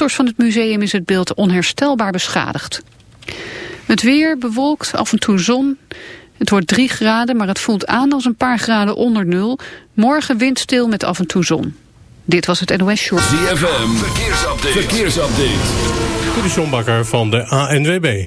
foto's van het museum is het beeld onherstelbaar beschadigd. Het weer bewolkt, af en toe zon. Het wordt 3 graden, maar het voelt aan als een paar graden onder nul. Morgen windstil met af en toe zon. Dit was het NOS Short. ZFM, verkeersupdate. verkeersupdate. De van de ANWB.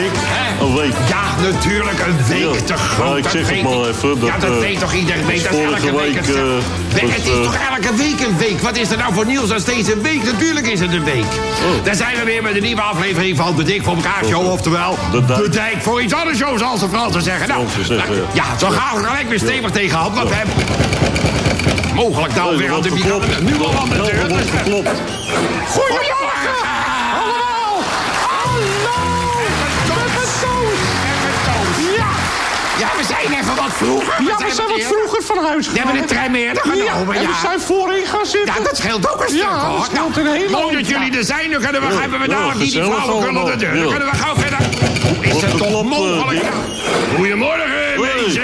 Week, Dick. hè? Een week. Ja, natuurlijk, een week Ja. te groot. Nou, ik zeg het maar even, dat, ja, dat eh, weet toch iedereen. Weet, dat elke week week, het, eh, Nee, het is eh, toch elke week een week? Wat is er nou voor nieuws dan steeds een week? Natuurlijk is het een week. Oh. Daar zijn we weer met een nieuwe aflevering van De Dik voor elkaar show. Oftewel, De Dijk. De Dijk voor iets anders show, zoals de Fransen zeggen. Nou, zeggen, nou, ja, zo gaan we gelijk weer stevig tegenaan. Want we hebben mogelijk nou weer er aan de. Nu al aan de Ja, deur. Goedemorgen! Wat vroeger. Ja, we zijn wat vroeger van huis We hebben de trein meer genomen, Ja, en we zijn voorin gaan zitten. Ja, dat scheelt ook een stuk, Ja, dat hoor. scheelt Nou, een hele Mooi hoop, dat jullie er zijn. Dan kunnen we, hebben we dadelijk niet die flauwekul aan de deur. Dan kunnen we gauw verder. Hoe is het toch eh, mogelijk? Nou? Goedemorgen, mensen.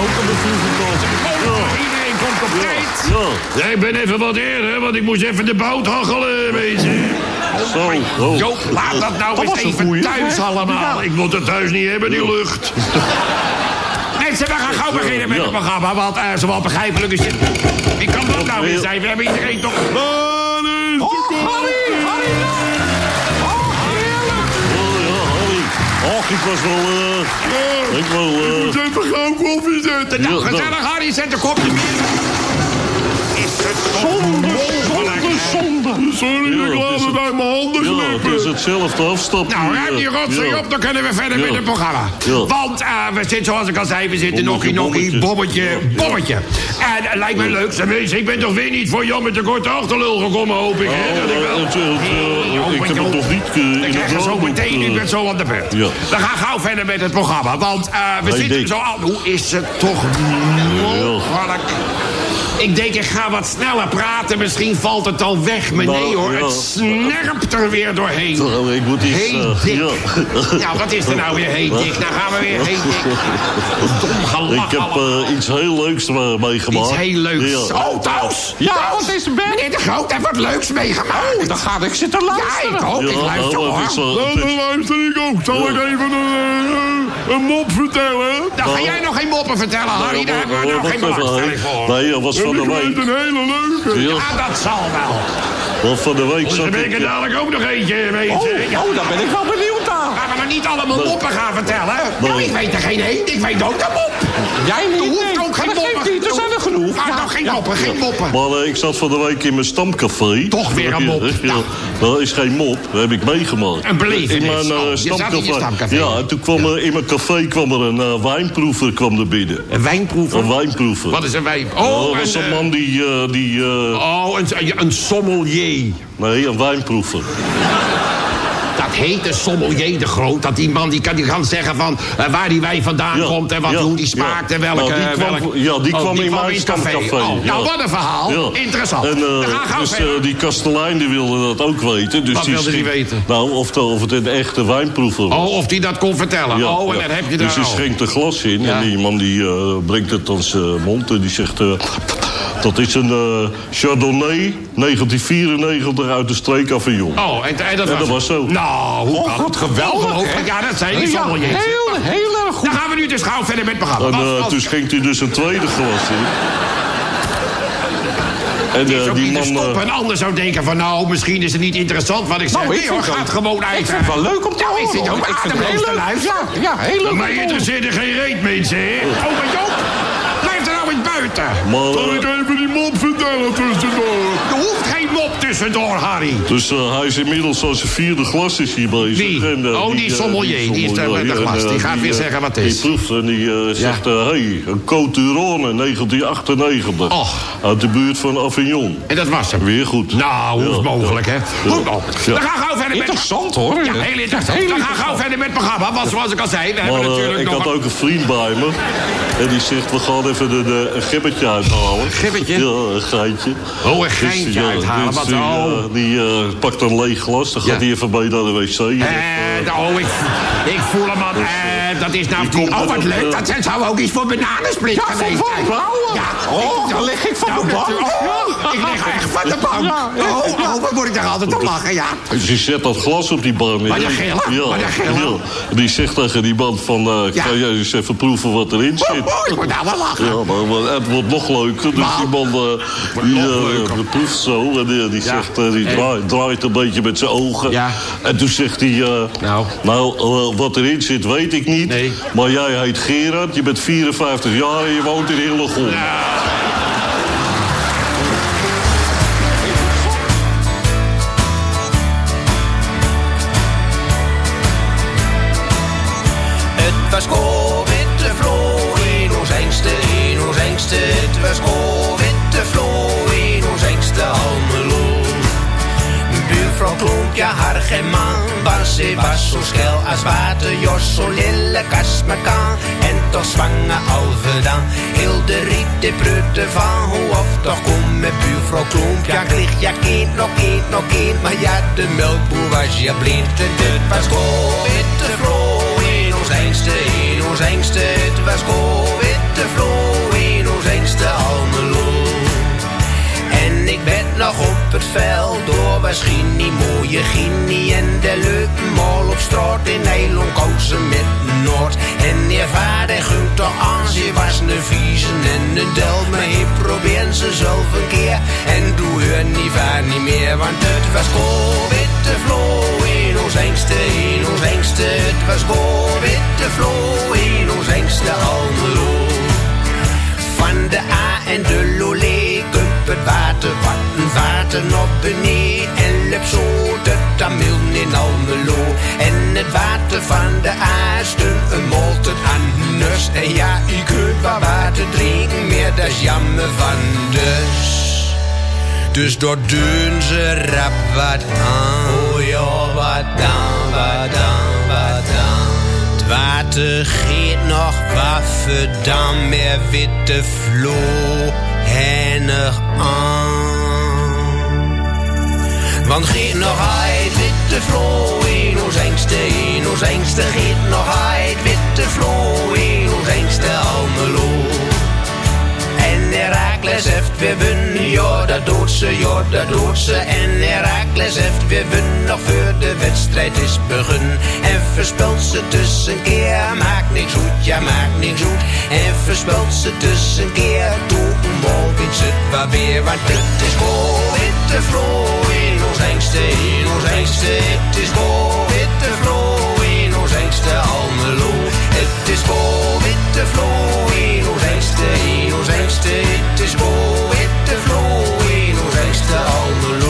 Ook een vroege kant. Iedereen komt op tijd. Ja, Ja, ik ben even wat eerder, want ik moest even de bout hachelen, mensen. Zo. Oh. Joop, laat dat nou Dat eens was een even goeie, thuis hè? allemaal. Ja. Ik moet het thuis niet hebben, die lucht. Mensen, we gaan gauw beginnen met Ja. het programma, want uh, zowel begrijpelijk is het... Wie kan dat nou weer zijn? We hebben iedereen toch... De Oh, Harry, Harry, Oh, heerlijk. Oh, ja, Harry. Och, ik was wel... eh ik wel... eh even gauw koffie zetten. Nou, Ja, nou. gezellig, Harry, zet de kopje bier. Is het toch mogelijk, zonde. Sorry, ik laat het uit mijn handen Ja, het is hetzelfde afstappen. Nou, ruim die eh, rotzooi op, dan kunnen we verder met het programma. Want eh, we zitten, zoals ik al zei, we zitten nokkie nokkie, bommetje. bommetje. En het lijkt me leuk, ze mensen, ik ben toch weer niet voor Jan met de korte achterlul gekomen, hoop ik. hè, dat ik wel... Oh, het, eh, eh, ik heb joh, het nog niet eh, in je zo meteen, eh, u bent zo aan de beurt. We gaan gauw verder met het programma, want eh, we zitten zo aan... Hoe is het toch mogelijk? Ik denk, ik ga wat sneller praten, misschien valt het al weg. Maar Nou, nee hoor, ja. het snerpt er weer doorheen. Oh, ik moet iets... Hey eh, Dick. ja. Nou, wat is er nou weer, hey Dick? Nou gaan we weer, hey Dick. Dom gelach Ik heb eh, iets heel leuks eh, meegemaakt. Iets heel leuks. Ja. Oh, thuis. Ja, wat is er, Ben? Meneer de Groot heeft wat leuks meegemaakt. Oh, dan ga ik zitten Ja, luisteren. ik ook. Ik Ja, luister nou, hoor. is, Dan luister ik ook. Zal Ja. ik even een, een mop vertellen? Dan ga Nou. jij nog geen moppen vertellen, Harry. Daar hebben we nou Wacht geen belangstelling voor. Nee, dat was van de week. een hele leuke. Ja. Dat zal wel. Want van de week zat dan ben ik... ik er dadelijk ook nog eentje mee. Oh, oh, daar ben ik wel benieuwd aan. Gaan we niet allemaal moppen gaan vertellen. Nou, ik weet er geen één. Ik weet ook een mop. Jij niet? Er hoeft ook geen moppen, geen moppen. Maar eh, ik zat van de week in mijn stamcafé. Toch weer een mop. Dat is geen mop, dat heb ik meegemaakt. Een belevenis. In mijn eh, stamcafé. Ja, en toen kwam er in mijn café kwam er een eh, wijnproever kwam er binnen. Een wijnproever? Een wijnproever. Wat is een wijn? Oh, dat is een, man die... die Oh, een, een sommelier. nee, een wijnproever. Dat heet een sommelier de groot. Dat die man die kan, die kan zeggen van eh, waar die wijn vandaan Ja, komt en wat, ja, hoe die smaakt ja. en welke... Nou, die kwam- welk- ja, die Oh, kwam in mijn café. Oh, nou, wat een verhaal. Interessant. En, eh, dus eh, die kastelein die wilde dat ook weten. Dus Wat die wilde die weten? Nou, of, de- of het een echte wijnproever was. Oh, of die dat kon vertellen. Oh, en dan heb je Dus daar... die oh. schenkt een glas in en die man die eh, brengt het aan zijn mond en die zegt... dat is een eh, Chardonnay 1994 uit de streek Avignon. Oh, en, en dat, Ja, was, dat was zo. Nou, hoe Oh, kan wat geweldig, hè? Ja, dat zijn die Ja, heel, heel erg goed. Dan gaan we nu dus gauw verder met programma. En als- toen schenkt hij dus een tweede glas in. En eh, die man... stoppen. Een ander zou denken van nou, misschien is het niet interessant wat ik zeg. Nou, ik nee hoor, gaat ook- gewoon uit. Ik vind het wel leuk om te Nou, ik horen. vind het ook hoor. ik vind het heel te leuk. Ja, ja, heel leuk. Interesseert er geen reet, mensen. hè? Oh, maar Joop, blijf er nou eens buiten. Maar, Zal eh, ik even die mop vertellen tussendoor? Hoeft mop tussendoor, Harry. Dus eh, hij is inmiddels aan zijn vierde glas is hier bezig. Wie? En, eh, Oh, die eh, sommelier, die is daar met de glas. Die gaat weer zeggen wat het is. Die proeft en die zegt, hé, hey, een Côte d'Urone 1998. Och. Uit de buurt van Avignon. En dat was hem. Weer goed. Nou, hoe is mogelijk, hè? Goed, oh. Ja. We gaan gauw verder met... Interessant, hoor. Ja, heel interessant. We gaan gauw verder met het programma. Want zoals ik al zei, we hebben natuurlijk ik had een- ook een vriend bij me. En die zegt, we gaan even de, de, een gibbetje uithalen. Een gibbetje? Ja, een geintje. Oh, een geintje uithalen, dus wat die, oh. eh, die eh, pakt een leeg glas, dan Ja. gaat hij even bij naar de wc. En, Eh, oh, ik, ik voel hem al. eh, dat is nou... die komt oh, wat leuk. een- Dat zijn- zou ook iets voor bananensplit Ja, geweest van zijn. Brouwen. Oh, dan lig ik van nou, de bank. oh, ik lig echt van de bank. Ja, ja. Oh, oh, wat moet ik daar altijd om lachen, ja. Dus die zet dat glas op die bank. Maar dat gillen, Ja, maar dat gillen. ja. Die zegt tegen die man van... eh, Ja. kan jij eens even proeven wat erin zit? Oh, ik moet nou wel lachen. Ja, maar, het wordt nog leuker. Dus die man die proeft zo. Die, zegt, eh, die En? draait, draait een beetje met zijn ogen. Ja. En toen zegt hij... eh, Nou. nou, eh, wat erin zit weet ik niet. Nee. Maar jij heet Gerard, je bent 54 jaar en je woont in Hillegom. Het was witte vlo in ons engste, in ons engste. Het was witte Buurvrouw Kloompje, haar geen man, ze was zo schel als water. Jos, zo lille kan, en toch zwanger dan. Heel de riet, de prutte van, hoe of toch kom met buurvrouw Kloompje. Ja, kreeg ja kind, nog kind, nog kind, maar ja, de melkboer was ja blind. En het was witte vlo in ons engste, in ons engste. Het was witte vlo in ons engste Almelo. En ik werd nog op het veld door Ginny, mooie Ginny en de leuke mol op straat in Nederland kozen met Noord. En je vader toch aan, ze was een viezen en een del, maar probeer ze zelf een keer. En doe haar niet vaar niet meer, want het was witte vlo in ons engste, in ons engste. Het was witte vlo in ons engste Almelo. Van de A en de Lolé het water, wat een water op beneden. En lep zo de Tamil in Almelo. En het water van de A stond een molten anders. En ja, ik kunt wel water drinken, meer dat is jammer van dus. Dus door doen ze rap wat aan. Oh ja, wat dan, wat dan, wat dan. Het water giet nog waffen, dan meer witte vlo hennig aan. Want giet nog uit witte vlo in ons engste, in ons engste giet nog uit witte vlo in ons engste Almelo en Herakles heeft weer winnen. Ja, dat doet ze, ja, dat doet ze. En Herakles heeft weer winnen, nog voor de wedstrijd is begonnen. En verspelt ze tussenkeer, maakt niks goed, ja, maakt niks goed. En verspelt ze tussenkeer, doe een bal, het waar weer. Want het is goal, het is in ons engste, in ons engste. Het is goal, het is in ons engste, Almelo. Het is goal, witte vlo. in ons in ons hos het is små, etter flå, in ons engste, alle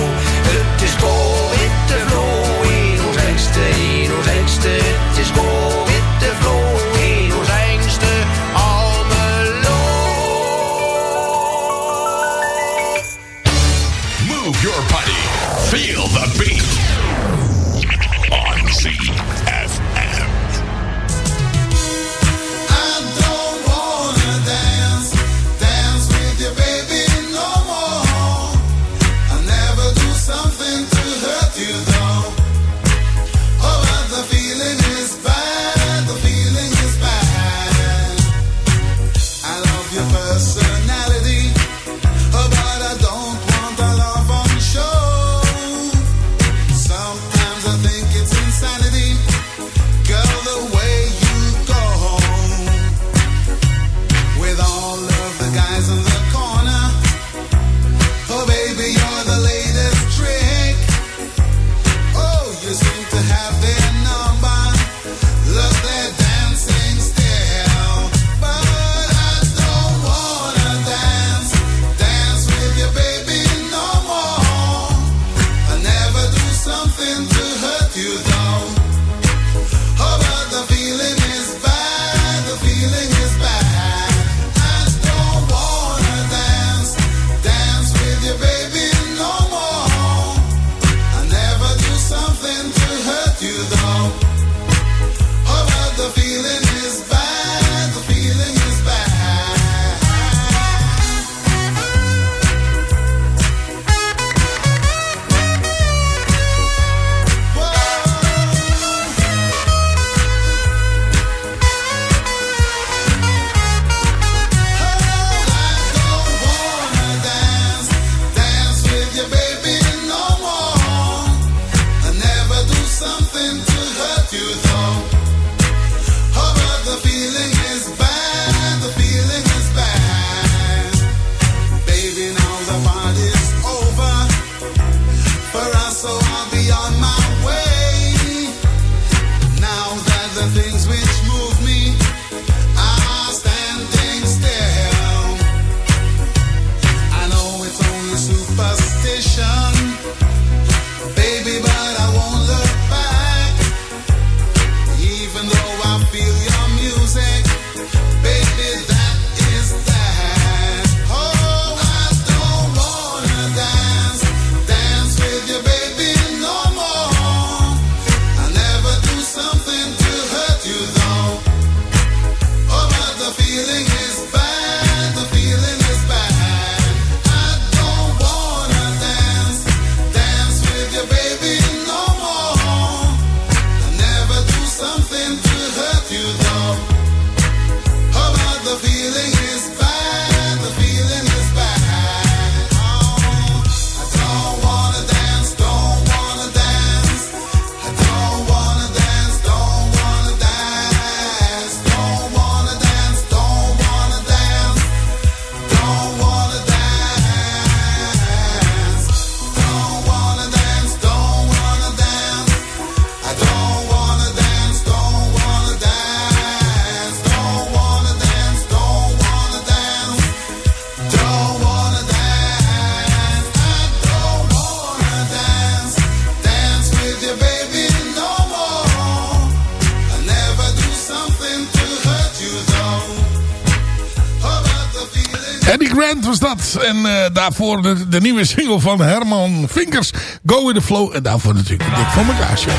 En eh, daarvoor de, nieuwe single van Herman Vinkers. Go with the flow. En daarvoor natuurlijk dik van elkaar show.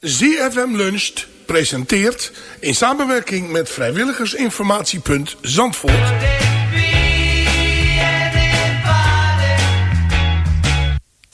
ZFM Luncht presenteert in samenwerking met vrijwilligersinformatiepunt Zandvoort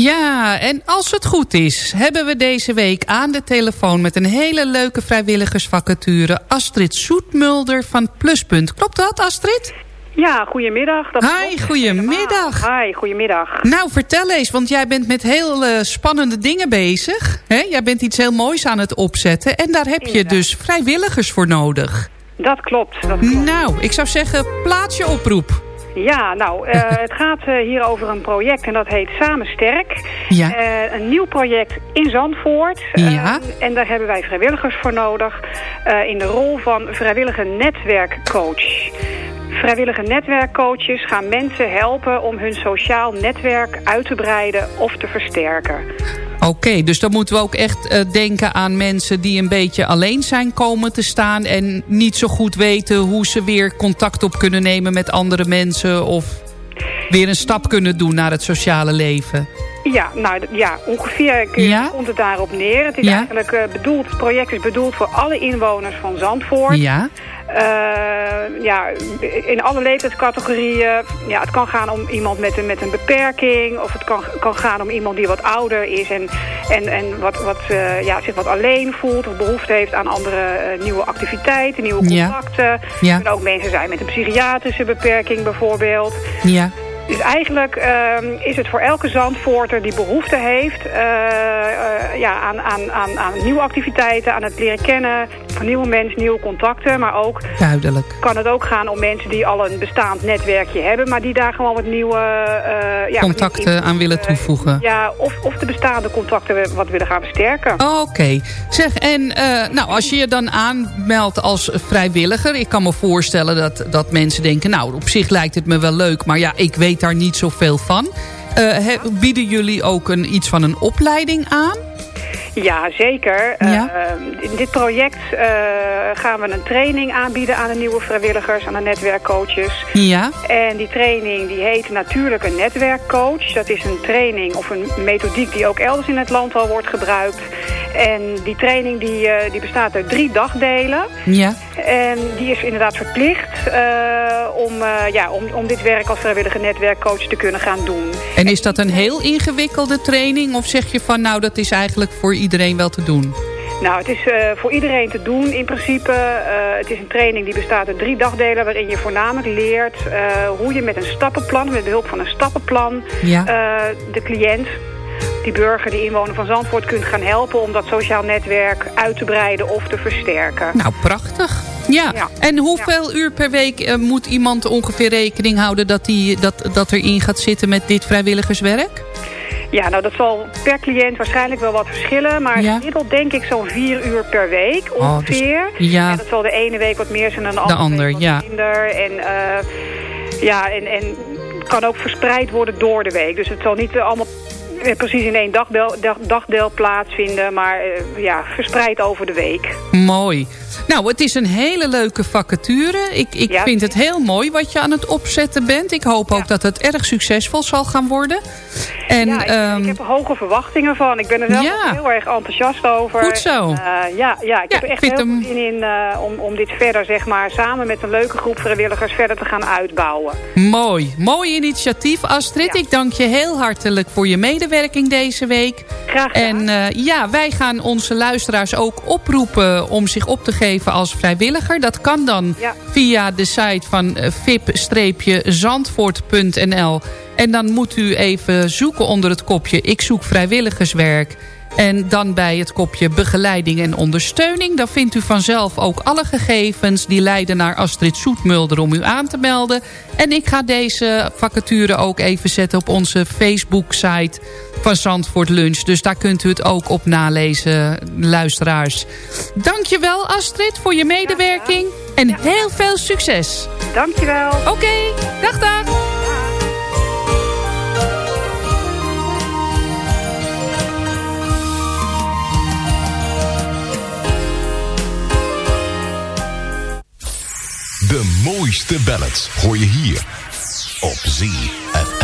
Ja, en als het goed is, hebben we deze week aan de telefoon... met een hele leuke vrijwilligersvacature... Astrid Soetmulder van Pluspunt. Klopt dat, Astrid? Ja, goedemiddag. Dat Hi, klopt. goedemiddag. Hi, goedemiddag. Nou, vertel eens, want jij bent met heel eh, spannende dingen bezig. Hè? Jij bent iets heel moois aan het opzetten. En daar heb je dus vrijwilligers voor nodig. Dat klopt, dat klopt. Nou, ik zou zeggen, plaats je oproep. Ja, nou, eh, het gaat eh, hier over een project en dat heet Samen Sterk. Ja. Eh, een nieuw project in Zandvoort. Ja. En daar hebben wij vrijwilligers voor nodig in de rol van vrijwillige netwerkcoach. Vrijwillige netwerkcoaches gaan mensen helpen om hun sociaal netwerk uit te breiden of te versterken. Oké, dus dan moeten we ook echt eh, denken aan mensen die een beetje alleen zijn komen te staan... en niet zo goed weten hoe ze weer contact op kunnen nemen met andere mensen... of weer een stap kunnen doen naar het sociale leven. Ja, nou ja, ongeveer kun je- Ja? komt het daarop neer. Het is Ja. eigenlijk eh, bedoeld, het project is bedoeld voor alle inwoners van Zandvoort. Ja, Eh, ja, in alle leeftijdscategorieën. Ja, het kan gaan om iemand met een, met een beperking. Of het kan, kan gaan om iemand die wat ouder is en, en, en wat, wat, eh, ja, zich wat alleen voelt. Of behoefte heeft aan andere eh, nieuwe activiteiten, nieuwe Ja. contacten. Ja. Er kunnen ook mensen zijn met een psychiatrische beperking bijvoorbeeld. ja. Dus eigenlijk ehm, is het voor elke Zandvoorter die behoefte heeft eh, eh, ja, aan, aan, aan, aan nieuwe activiteiten, aan het leren kennen van nieuwe mensen, nieuwe contacten. Maar ook duidelijk. kan het ook gaan om mensen die al een bestaand netwerkje hebben, maar die daar gewoon wat nieuwe eh, ja, Contacten aan willen toevoegen. Ja, of, of de bestaande contacten wat willen gaan versterken. Oké. Zeg, en nou, als je je dan aanmeldt als vrijwilliger... ik kan me voorstellen dat, dat mensen denken... nou, op zich lijkt het me wel leuk... maar ja, ik weet daar niet zoveel van. Eh, bieden jullie ook een, iets van een opleiding aan? Ja, zeker. Ja? Eh, in dit project eh, gaan we een training aanbieden aan de nieuwe vrijwilligers, aan de netwerkcoaches. Ja. En die training die heet natuurlijk een netwerkcoach. Dat is een training of een methodiek die ook elders in het land al wordt gebruikt. En die training die, eh, die bestaat uit drie dagdelen. Ja. En die is inderdaad verplicht om, ja, om, om dit werk als vrijwillige netwerkcoach te kunnen gaan doen. En is dat een heel ingewikkelde training? Of zeg je van, nou, dat is eigenlijk voor iedereen wel te doen? Nou, het is eh, voor iedereen te doen in principe. Eh, het is een training die bestaat uit drie dagdelen... waarin je voornamelijk leert eh, hoe je met een stappenplan... met behulp van een stappenplan... Ja. de cliënt, die burger, die inwoner van Zandvoort... kunt gaan helpen om dat sociaal netwerk uit te breiden of te versterken. Nou, prachtig. Ja. Ja. En hoeveel uur per week moet iemand ongeveer rekening houden... Dat, die, dat, dat erin gaat zitten met dit vrijwilligerswerk? Ja, nou dat zal per cliënt waarschijnlijk wel wat verschillen. Maar Ja. gemiddeld denk ik zo'n vier uur per week Oh, ongeveer. dus- ja. En dat zal de ene week wat meer zijn dan de andere ander, week wat ja. minder. En, eh, ja, en, en kan ook verspreid worden door de week. Dus het zal niet allemaal precies in één dagdeel, dag, dagdeel plaatsvinden. Maar eh, ja, verspreid over de week. Mooi. Nou, het is een hele leuke vacature. Ik, ik Ja. vind het heel mooi wat je aan het opzetten bent. Ik hoop ook dat het erg succesvol zal gaan worden. En, ja, ik, ehm, ik heb er hoge verwachtingen van. Ik ben er Ja. ook heel erg enthousiast over. Goed zo. Eh, ja, ja, ik heb echt heel hem- veel zin in eh, om, om dit verder, zeg maar, samen met een leuke groep vrijwilligers verder te gaan uitbouwen. Mooi. Mooi initiatief, Astrid. Ik dank je heel hartelijk voor je medewerking deze week. Graag En eh, ja, wij gaan onze luisteraars ook oproepen om zich op te geven als vrijwilliger. Dat kan dan Ja. via de site van eh, vip-zandvoort.nl. En dan moet u even zoeken onder het kopje ik zoek vrijwilligerswerk. En dan bij het kopje begeleiding en ondersteuning. Dan vindt u vanzelf ook alle gegevens die leiden naar Astrid Soetmulder om u aan te melden. En ik ga deze vacature ook even zetten op onze Facebook-site van Zandvoort Lunch. Dus daar kunt u het ook op nalezen, luisteraars. Dankjewel Astrid voor je medewerking. En heel veel succes. Dankjewel. Oké, dag dag. Mooiste ballads hoor je hier op ZFM.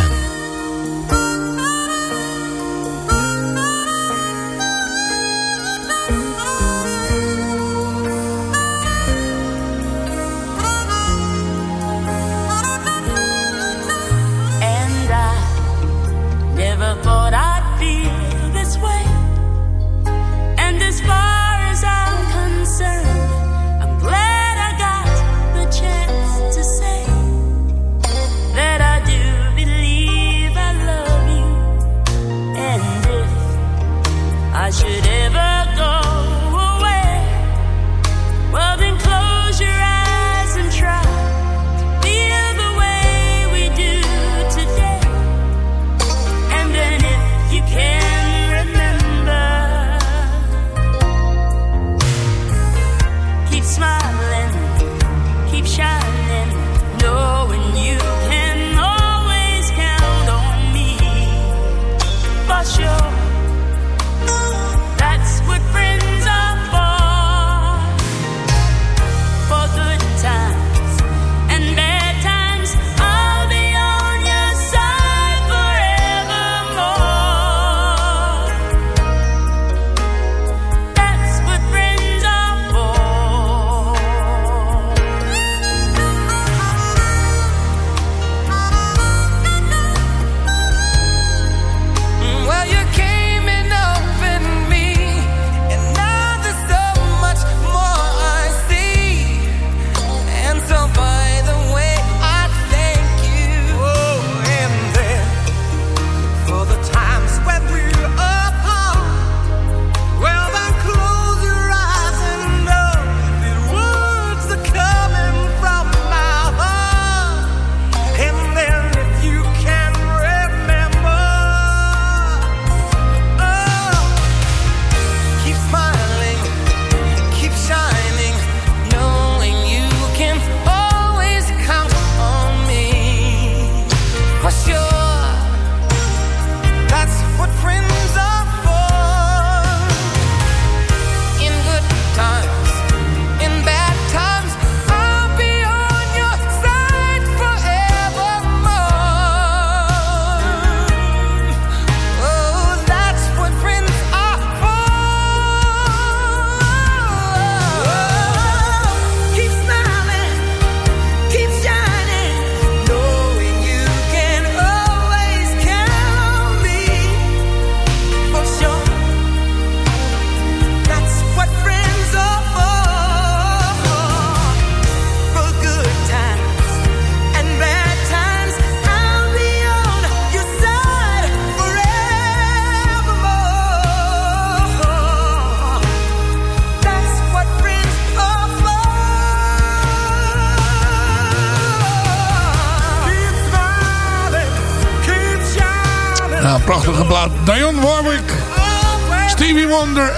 I should ever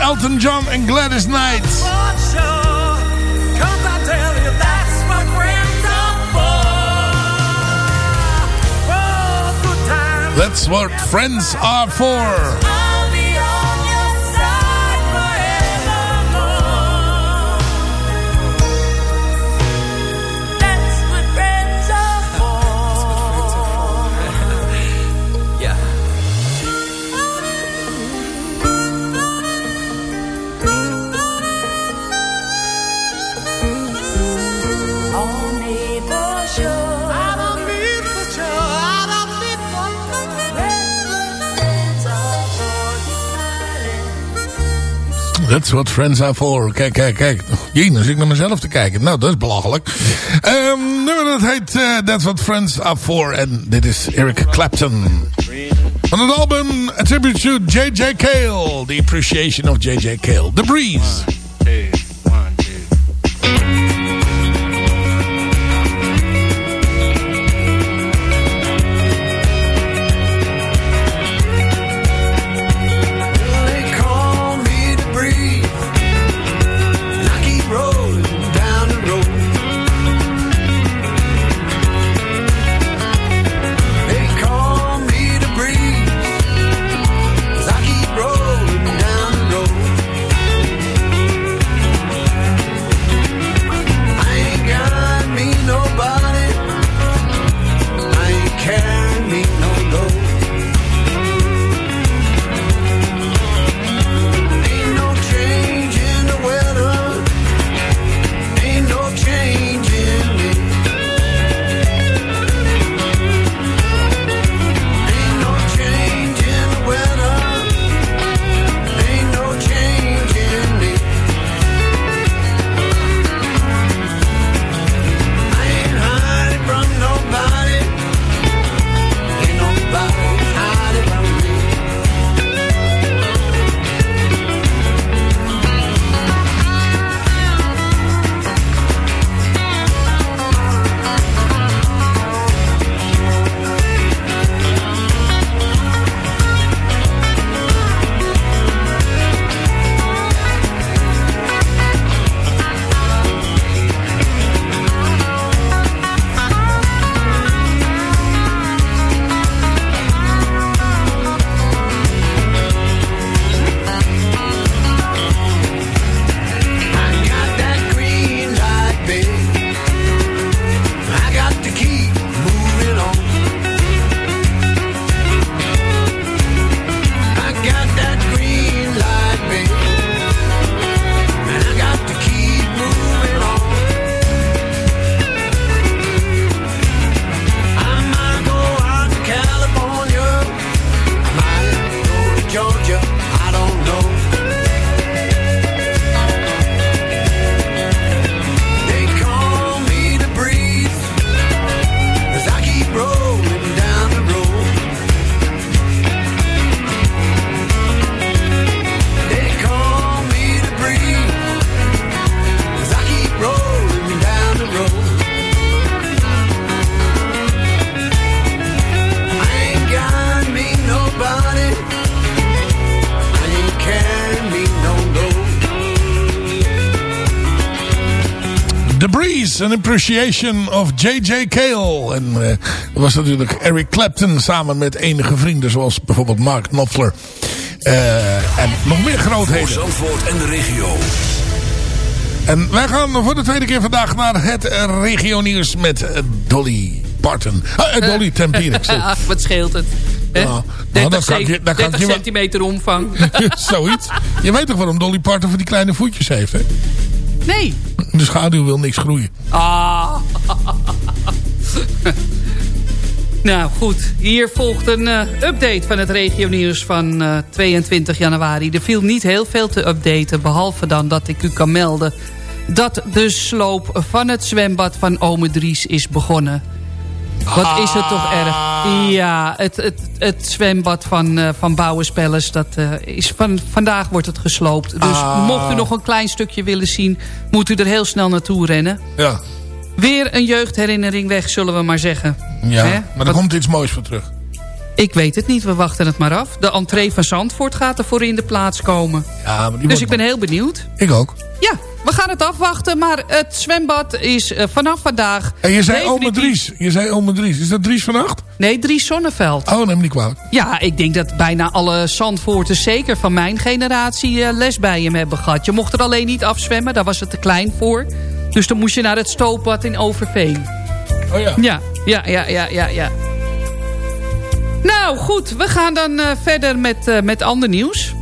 Elton John en Gladys Knight. That's what friends are for. That's what friends are for. Kijk, kijk, kijk. Zit ik naar mezelf te kijken. Nou, dat is belachelijk. Um, nummer dat heet uh, That's what friends are for. En dit is Eric Clapton. Van het album A Tribute to J.J. Cale. The Appreciation of J.J. Cale. The Breeze. An appreciation of J.J. Cale. En eh, dat was natuurlijk Eric Clapton samen met enige vrienden zoals bijvoorbeeld Mark Knopfler. Eh, en nog meer grootheden. Voor Zandvoort en de regio. En wij gaan voor de tweede keer vandaag naar het eh, regionieuws met eh, Dolly Parton. Ah, Dolly Tempierik. Ach, wat scheelt het. Hè? Nou, 30, dan kan je- dan kan ik 30 je wel- centimeter omvang. Zoiets. Je weet toch waarom Dolly Parton voor die kleine voetjes heeft, hè? Nee. De schaduw wil niks groeien. Ah. nou goed, hier volgt een eh, update van het regionieuws van eh, 22 januari. Er viel niet heel veel te updaten, behalve dan dat ik u kan melden... dat de sloop van het zwembad van Ome Dries is begonnen. Wat is het toch erg. Ja, het, het, het zwembad van, eh van Bouwenspellers, dat eh, is van, vandaag wordt het gesloopt. Dus Ah. mocht u nog een klein stukje willen zien, moet u er heel snel naartoe rennen. Ja, Weer een jeugdherinnering weg, zullen we maar zeggen. ja maar er Wat- komt iets moois voor terug. Ik weet het niet, we wachten het maar af. De entree van Zandvoort gaat ervoor in de plaats komen. Ja, maar die dus wordt ik ben heel benieuwd. Ik ook. Ja, we gaan het afwachten, maar het zwembad is eh, vanaf vandaag... En je zei definitief- Ome Dries. Je zei Ome Dries. Is dat Dries van Acht? Nee, Dries Zonneveld. Oh, neem niet kwalijk. Ja, ik denk dat bijna alle Zandvoorters, zeker van mijn generatie, eh, les bij hem hebben gehad. Je mocht er alleen niet afzwemmen, daar was het te klein voor. Dus dan moest je naar het stoopbad in Overveen. Oh ja. Ja, ja, ja, ja, ja, ja. Nou, goed, we gaan dan eh, verder met, met ander nieuws.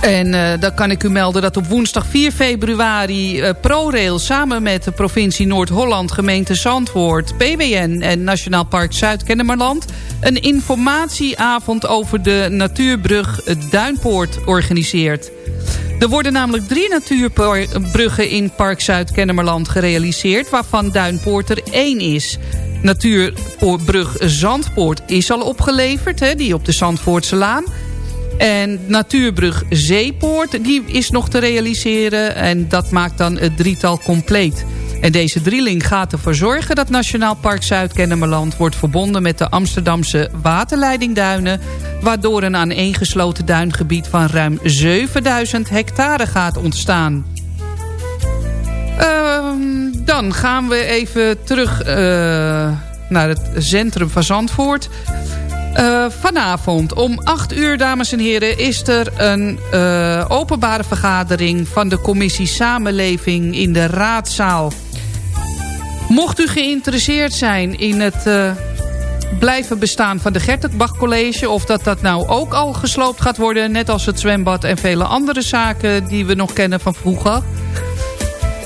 En eh, dan kan ik u melden dat op woensdag 4 februari eh, ProRail samen met de provincie Noord-Holland, gemeente Zandvoort, PWN en Nationaal Park Zuid-Kennemerland een informatieavond over de natuurbrug Duinpoort organiseert. Er worden namelijk drie natuurbruggen in Park Zuid-Kennemerland gerealiseerd... waarvan Duinpoort er één is. Natuurbrug Zandpoort is al opgeleverd, hè, die op de Zandvoortse Laan. En natuurbrug Zeepoort die is nog te realiseren en dat maakt dan het drietal compleet. En deze drieling gaat ervoor zorgen dat Nationaal Park Zuid-Kennemerland wordt verbonden met de Amsterdamse waterleidingduinen, waardoor een aaneengesloten duingebied van ruim 7000 hectare gaat ontstaan. Ehm, dan gaan we even terug eh, naar het centrum van Zandvoort. Eh, vanavond om 8 uur, dames en heren, is er een eh, openbare vergadering van de commissie Samenleving in de raadzaal. Mocht u geïnteresseerd zijn in het eh, blijven bestaan van de Gertenbach College... of dat dat nou ook al gesloopt gaat worden... net als het zwembad en vele andere zaken die we nog kennen van vroeger...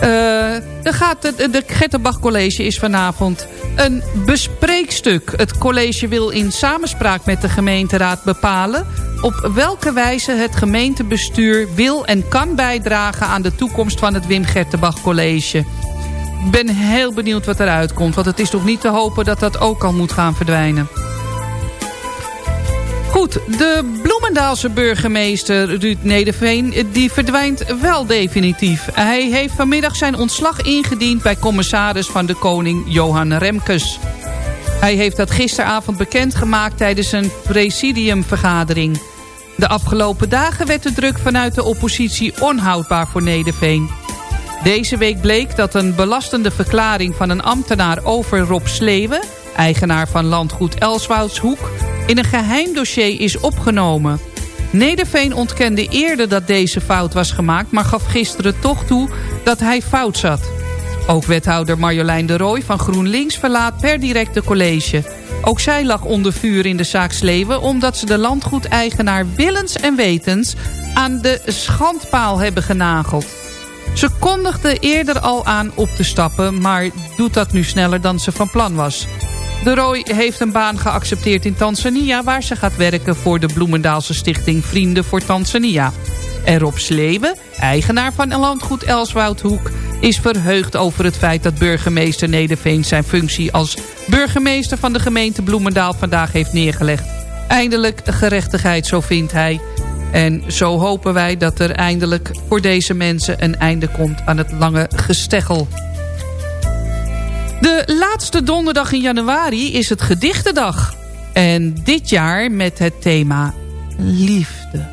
Eh, er gaat de, de Gertenbach College is vanavond een bespreekstuk. Het college wil in samenspraak met de gemeenteraad bepalen... op welke wijze het gemeentebestuur wil en kan bijdragen... aan de toekomst van het Wim Gertenbach College. Ik ben heel benieuwd wat eruit komt... want het is toch niet te hopen dat dat ook al moet gaan verdwijnen. Goed, de Bloemendaalse burgemeester Ruud Nederveen... die verdwijnt wel definitief. Hij heeft vanmiddag zijn ontslag ingediend... bij commissaris van de Koning Johan Remkes. Hij heeft dat gisteravond bekendgemaakt... tijdens een presidiumvergadering. De afgelopen dagen werd de druk vanuit de oppositie onhoudbaar voor Nederveen. Deze week bleek dat een belastende verklaring van een ambtenaar over Rob Sleeuwen... eigenaar van landgoed Elswoudshoek... in een geheim dossier is opgenomen. Nederveen ontkende eerder dat deze fout was gemaakt... maar gaf gisteren toch toe dat hij fout zat. Ook wethouder Marjolein de Rooij van GroenLinks verlaat per direct de college. Ook zij lag onder vuur in de zaak Sleeuwen... omdat ze de landgoedeigenaar willens en wetens aan de schandpaal hebben genageld. Ze kondigde eerder al aan op te stappen... maar doet dat nu sneller dan ze van plan was. De Roy heeft een baan geaccepteerd in Tanzania... waar ze gaat werken voor de Bloemendaalse stichting Vrienden voor Tanzania. En Rob Sleeuwen, eigenaar van landgoed Elswoudhoek... is verheugd over het feit dat burgemeester Nederveen... zijn functie als burgemeester van de gemeente Bloemendaal vandaag heeft neergelegd. Eindelijk gerechtigheid, zo vindt hij. En zo hopen wij dat er eindelijk voor deze mensen een einde komt aan het lange gesteggel. De laatste donderdag in januari is het gedichtendag. En dit jaar met het thema liefde.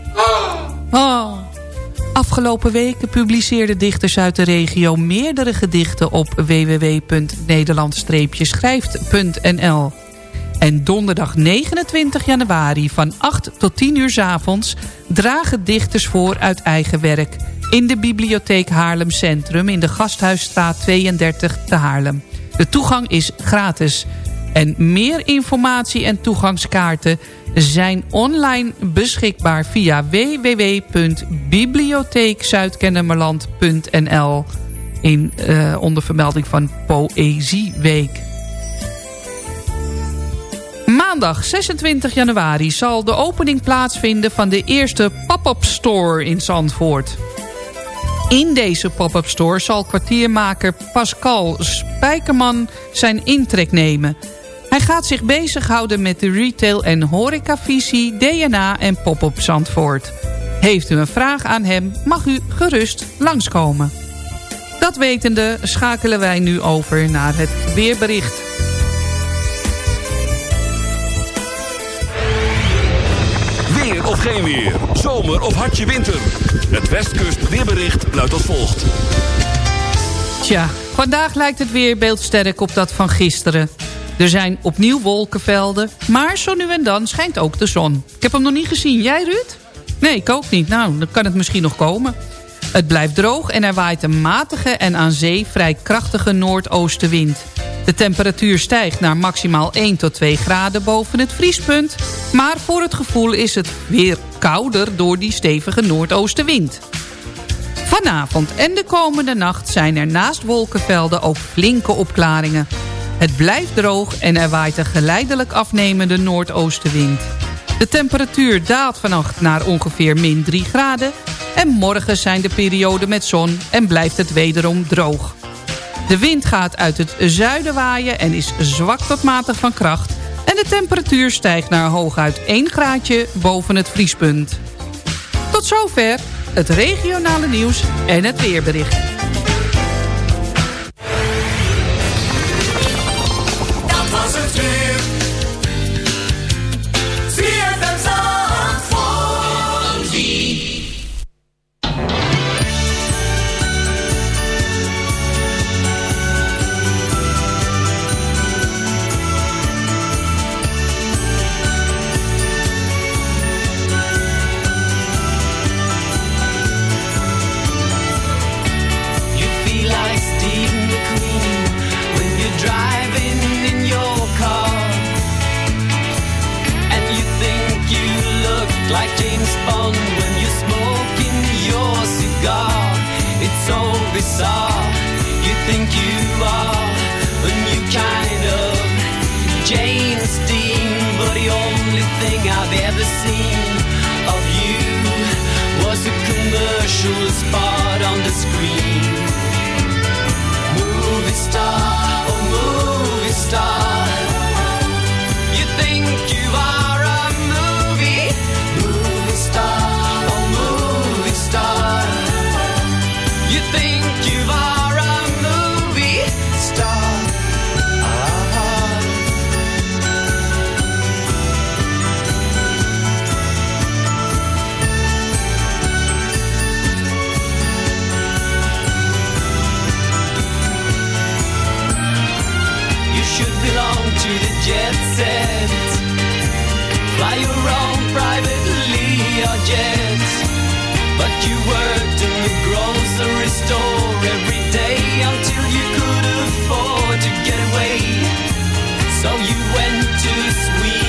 Oh. Afgelopen weken publiceerden dichters uit de regio meerdere gedichten op www.nederland-schrijft.nl. En donderdag 29 januari van 8 tot 10 uur 's avonds... dragen dichters voor uit eigen werk... in de bibliotheek Haarlem Centrum in de Gasthuisstraat 32 te Haarlem. De toegang is gratis. En meer informatie en toegangskaarten zijn online beschikbaar via www.bibliotheekzuidkennemerland.nl in uh, onder vermelding van Poëzieweek. Maandag 26 januari zal de opening plaatsvinden van de eerste pop-up store in Zandvoort. In deze pop-up store zal kwartiermaker Pascal Spijkerman zijn intrek nemen. Hij gaat zich bezighouden met de retail- en horecavisie, DNA en pop-up Zandvoort. Heeft u een vraag aan hem, mag u gerust langskomen. Dat wetende schakelen wij nu over naar het weerbericht. Geen weer. Zomer of hartje winter. Het Westkust weerbericht luidt als volgt. Tja, vandaag lijkt het weerbeeld sterk op dat van gisteren. Er zijn opnieuw wolkenvelden, maar zo nu en dan schijnt ook de zon. Ik heb hem nog niet gezien. Jij, Ruud? Nee, ik ook niet. Nou, dan kan het misschien nog komen. Het blijft droog en er waait een matige en aan zee vrij krachtige noordoostenwind. De temperatuur stijgt naar maximaal 1 tot 2 graden boven het vriespunt. Maar voor het gevoel is het weer kouder door die stevige noordoostenwind. Vanavond en de komende nacht zijn er naast wolkenvelden ook flinke opklaringen. Het blijft droog en er waait een geleidelijk afnemende noordoostenwind. De temperatuur daalt vannacht naar ongeveer min 3 graden... en morgen zijn de perioden met zon en blijft het wederom droog. De wind gaat uit het zuiden waaien en is zwak tot matig van kracht... en de temperatuur stijgt naar hooguit 1 graadje boven het vriespunt. Tot zover het regionale nieuws en het weerbericht. Should belong to the jet set. Fly your own private jet. But you worked in the grocery store every day until you could afford to get away. So you went to Sweden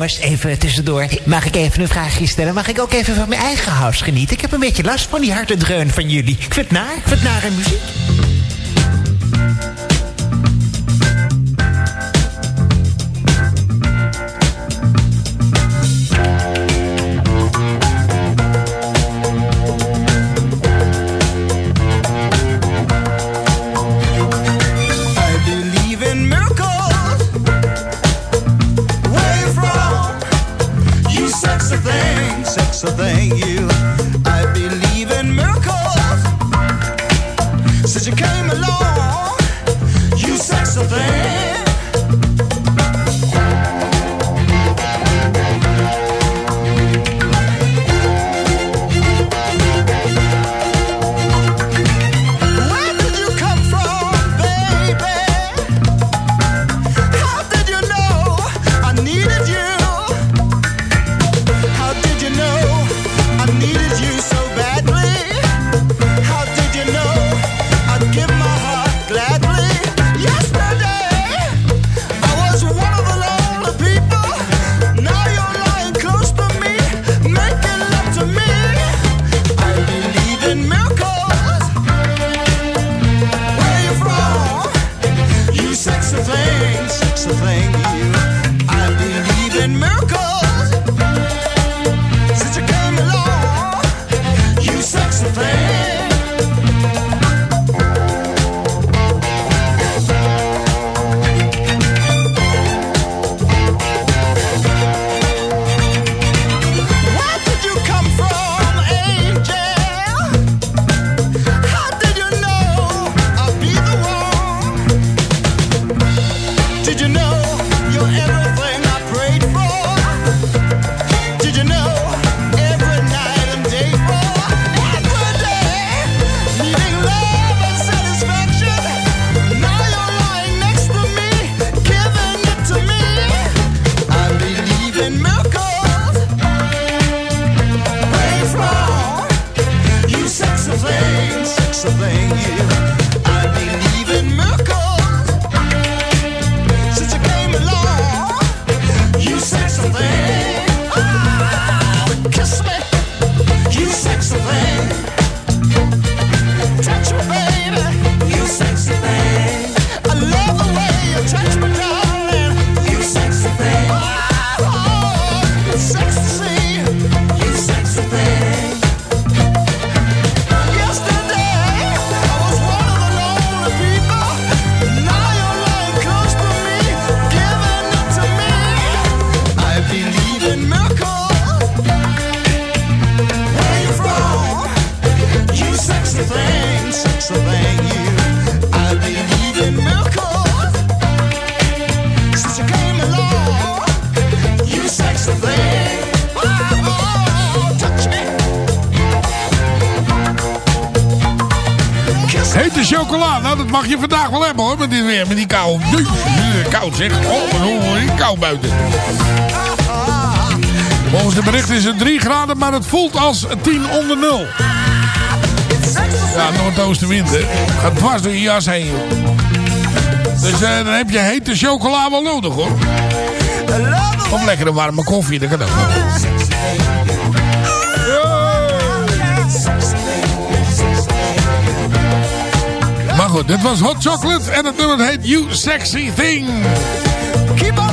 jongens, even tussendoor. Mag ik even een vraagje stellen? Mag ik ook even van mijn eigen huis genieten? Ik heb een beetje last van die harde dreun van jullie. Ik vind naar, ik vind nare muziek. je vandaag wel hebben hoor, met, dit weer, met die kou. Koud zeg. Oh, kou buiten. Volgens de bericht is het 3 graden, maar het voelt als 10 onder 0. Ja, noordoostenwind hè. Gaat dwars door je jas heen. Dus eh, dan heb je hete chocola wel nodig hoor. Of lekkere warme koffie, dat kan ook. Dit was Hot Chocolate en het nummer heet You Sexy Thing. Keep on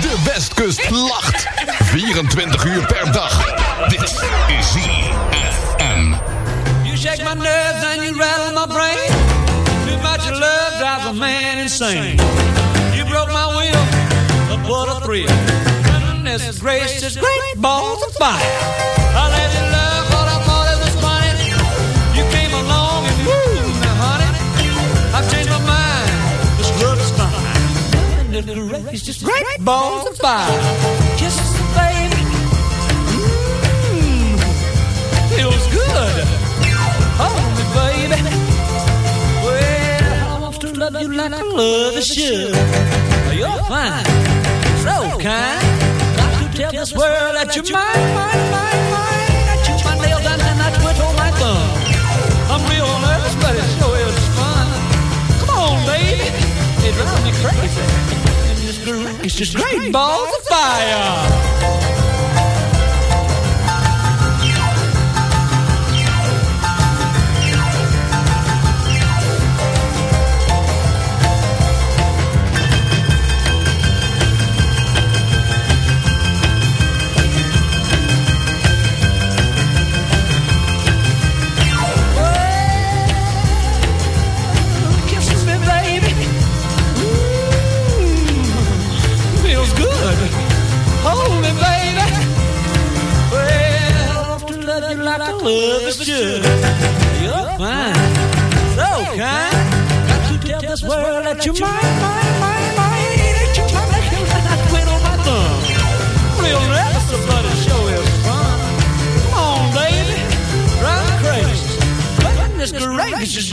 De Westkust lacht. 24 uur per dag. Dit is ZFM. You shake my nerves and you rattle my brain. Much of love drives a man insane. You broke my will, but what a thrill. Goodness gracious, great balls of fire. I let you love what I thought it was funny. You came along and woo, now honey, I've changed my mind. This love is fine. Goodness gracious, great balls of fire. Kisses, baby. Mmm, feels good. Hold me, baby. Love you like I love a should. You're fine, so kind. Got to tell this world that you're mine, mine, mine, mine. I chew my nails and then I twiddle my thumb. I'm real nervous, but it sure is fun. Come on, baby. It drives me crazy. It's just great balls of fire. So kind. Got to tell this world that you're mine, mine, mine,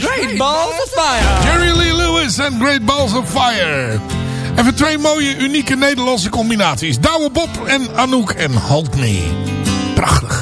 great balls of fire. Jerry Lee Lewis en Great Balls of Fire. Even twee mooie, unieke Nederlandse combinaties. Douwe Bob en Anouk en Halt. Prachtig.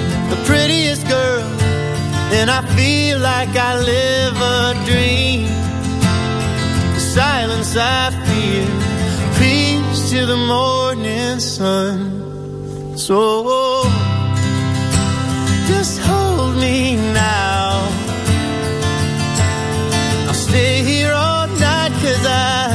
the prettiest girl, and I feel like I live a dream. The silence I feel, peace to the morning sun. So just hold me now. I'll stay here all night 'cause I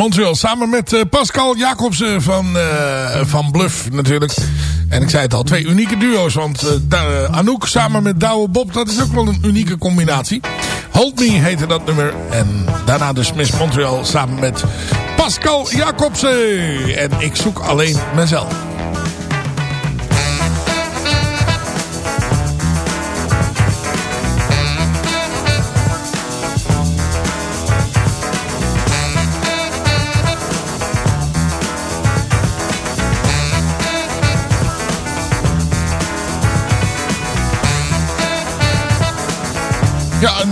Montreal samen met eh, Pascal Jacobsen van, eh, van Bluff natuurlijk. En ik zei het al, twee unieke duo's. Want eh, Anouk samen met Douwe Bob, dat is ook wel een unieke combinatie. Hold Me heette dat nummer. En daarna dus Miss Montreal samen met Pascal Jacobsen. En ik zoek alleen mezelf.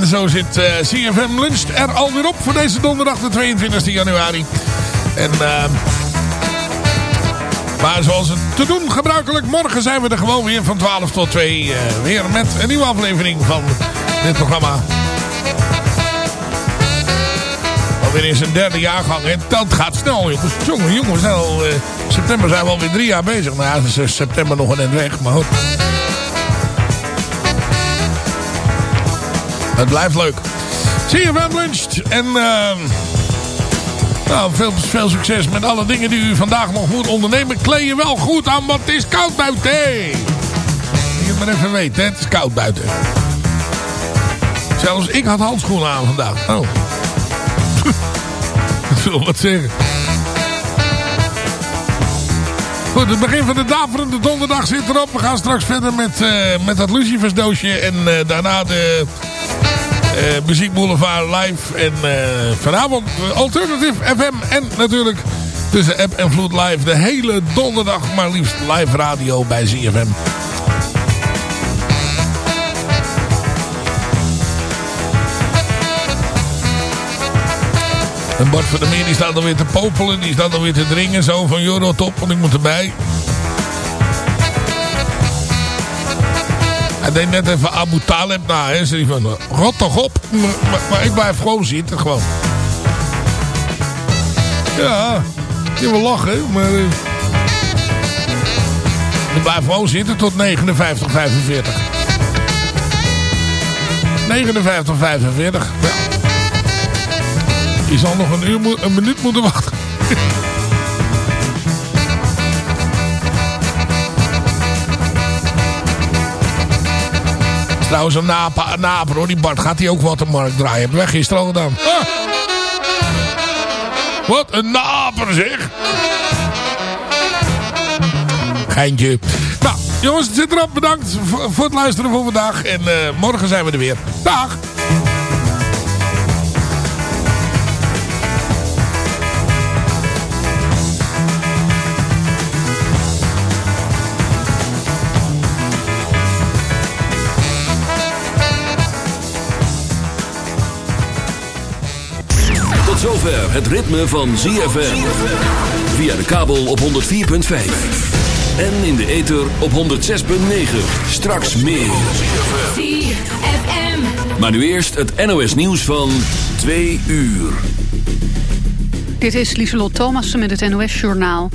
Zo zit eh, CFM Lunch er alweer op voor deze donderdag de 22 januari. En, eh, maar zoals te doen gebruikelijk, morgen zijn we er gewoon weer van 12 tot 2. eh, weer met een nieuwe aflevering van dit programma. Alweer in zijn derde jaargang. En dat gaat snel, jongens. Jongen, jongens, zijn al, eh, september zijn we alweer drie jaar bezig. Nou ja, is september nog een end weg, maar goed. Het blijft leuk. CFM luncht. En uh, nou, veel, veel succes met alle dingen die u vandaag nog moet ondernemen. Kleed je wel goed aan, want het is koud buiten. Hey. Je maar even weten, het is koud buiten. Zelfs ik had handschoenen aan vandaag. Oh. Dat wil wat zeggen. Goed, het begin van de daverende donderdag zit erop. We gaan straks verder met, eh, met dat Lucifersdoosje. En eh, daarna de uh, Muziek Boulevard live. En vanavond Alternative FM. En natuurlijk tussen app en vloed live. De hele donderdag maar liefst live radio bij ZFM. En Bart van der Meer die staat alweer te popelen. Die staat alweer te dringen. Zo van Eurotop. Want ik moet erbij. Hij deed net even Abu Talib na. Hè. Ze van, rot toch op. Maar, ik blijf gewoon zitten. Gewoon. Ja. Je wil lachen. Maar... Uh, ik blijf gewoon zitten tot 59, 45. 59, 45. Ja. Je zal nog een, uur, een minuut moeten wachten. Trouwens, een naper, hoor. Die Bart gaat hij ook wat de markt draaien. Heb weg gisteren al. Ah. Wat een naper zeg. Geintje. Nou, jongens, het zit erop. Bedankt voor het luisteren voor vandaag. En uh, morgen zijn we er weer. Dag. Zover het ritme van ZFM. Via de kabel op 104.5. En in de ether op 106.9. Straks meer. ZFM. Maar nu eerst het NOS nieuws van 2 uur. Dit is Lieselot Thomassen met het NOS-journaal.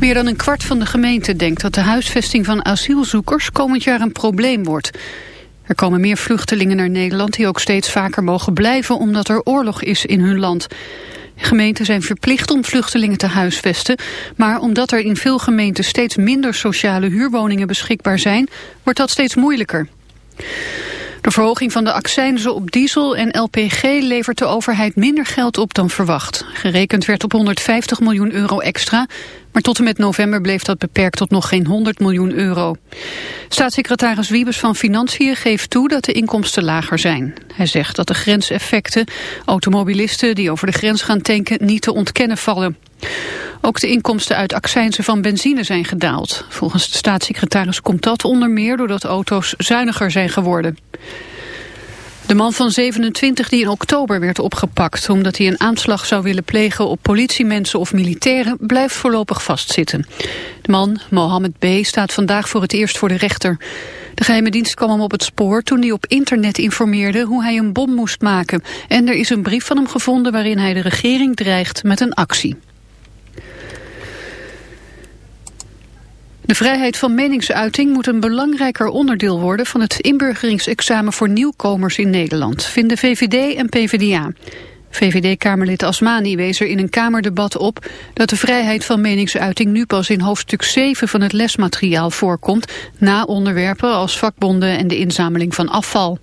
Meer dan een kwart van de gemeente denkt dat de huisvesting van asielzoekers komend jaar een probleem wordt. Er komen meer vluchtelingen naar Nederland die ook steeds vaker mogen blijven omdat er oorlog is in hun land. Gemeenten zijn verplicht om vluchtelingen te huisvesten, maar omdat er in veel gemeenten steeds minder sociale huurwoningen beschikbaar zijn, wordt dat steeds moeilijker. De verhoging van de accijnzen op diesel en LPG levert de overheid minder geld op dan verwacht. Gerekend werd op 150 miljoen euro extra, maar tot en met november bleef dat beperkt tot nog geen 100 miljoen euro. Staatssecretaris Wiebes van Financiën geeft toe dat de inkomsten lager zijn. Hij zegt dat de grenseffecten automobilisten die over de grens gaan tanken niet te ontkennen vallen. Ook de inkomsten uit accijnzen van benzine zijn gedaald. Volgens de staatssecretaris komt dat onder meer doordat auto's zuiniger zijn geworden. De man van 27 die in oktober werd opgepakt omdat hij een aanslag zou willen plegen op politiemensen of militairen blijft voorlopig vastzitten. De man, Mohammed B., staat vandaag voor het eerst voor de rechter. De geheime dienst kwam hem op het spoor toen hij op internet informeerde hoe hij een bom moest maken. En er is een brief van hem gevonden waarin hij de regering dreigt met een actie. De vrijheid van meningsuiting moet een belangrijker onderdeel worden van het inburgeringsexamen voor nieuwkomers in Nederland, vinden VVD en PvdA. VVD-Kamerlid Asmani wees er in een Kamerdebat op dat de vrijheid van meningsuiting nu pas in hoofdstuk 7 van het lesmateriaal voorkomt, na onderwerpen als vakbonden en de inzameling van afval.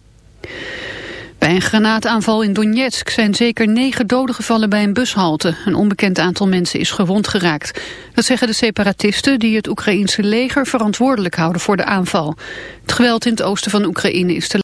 Bij een granaataanval in Donetsk zijn zeker negen doden gevallen bij een bushalte. Een onbekend aantal mensen is gewond geraakt. Dat zeggen de separatisten die het Oekraïense leger verantwoordelijk houden voor de aanval. Het geweld in het oosten van Oekraïne is te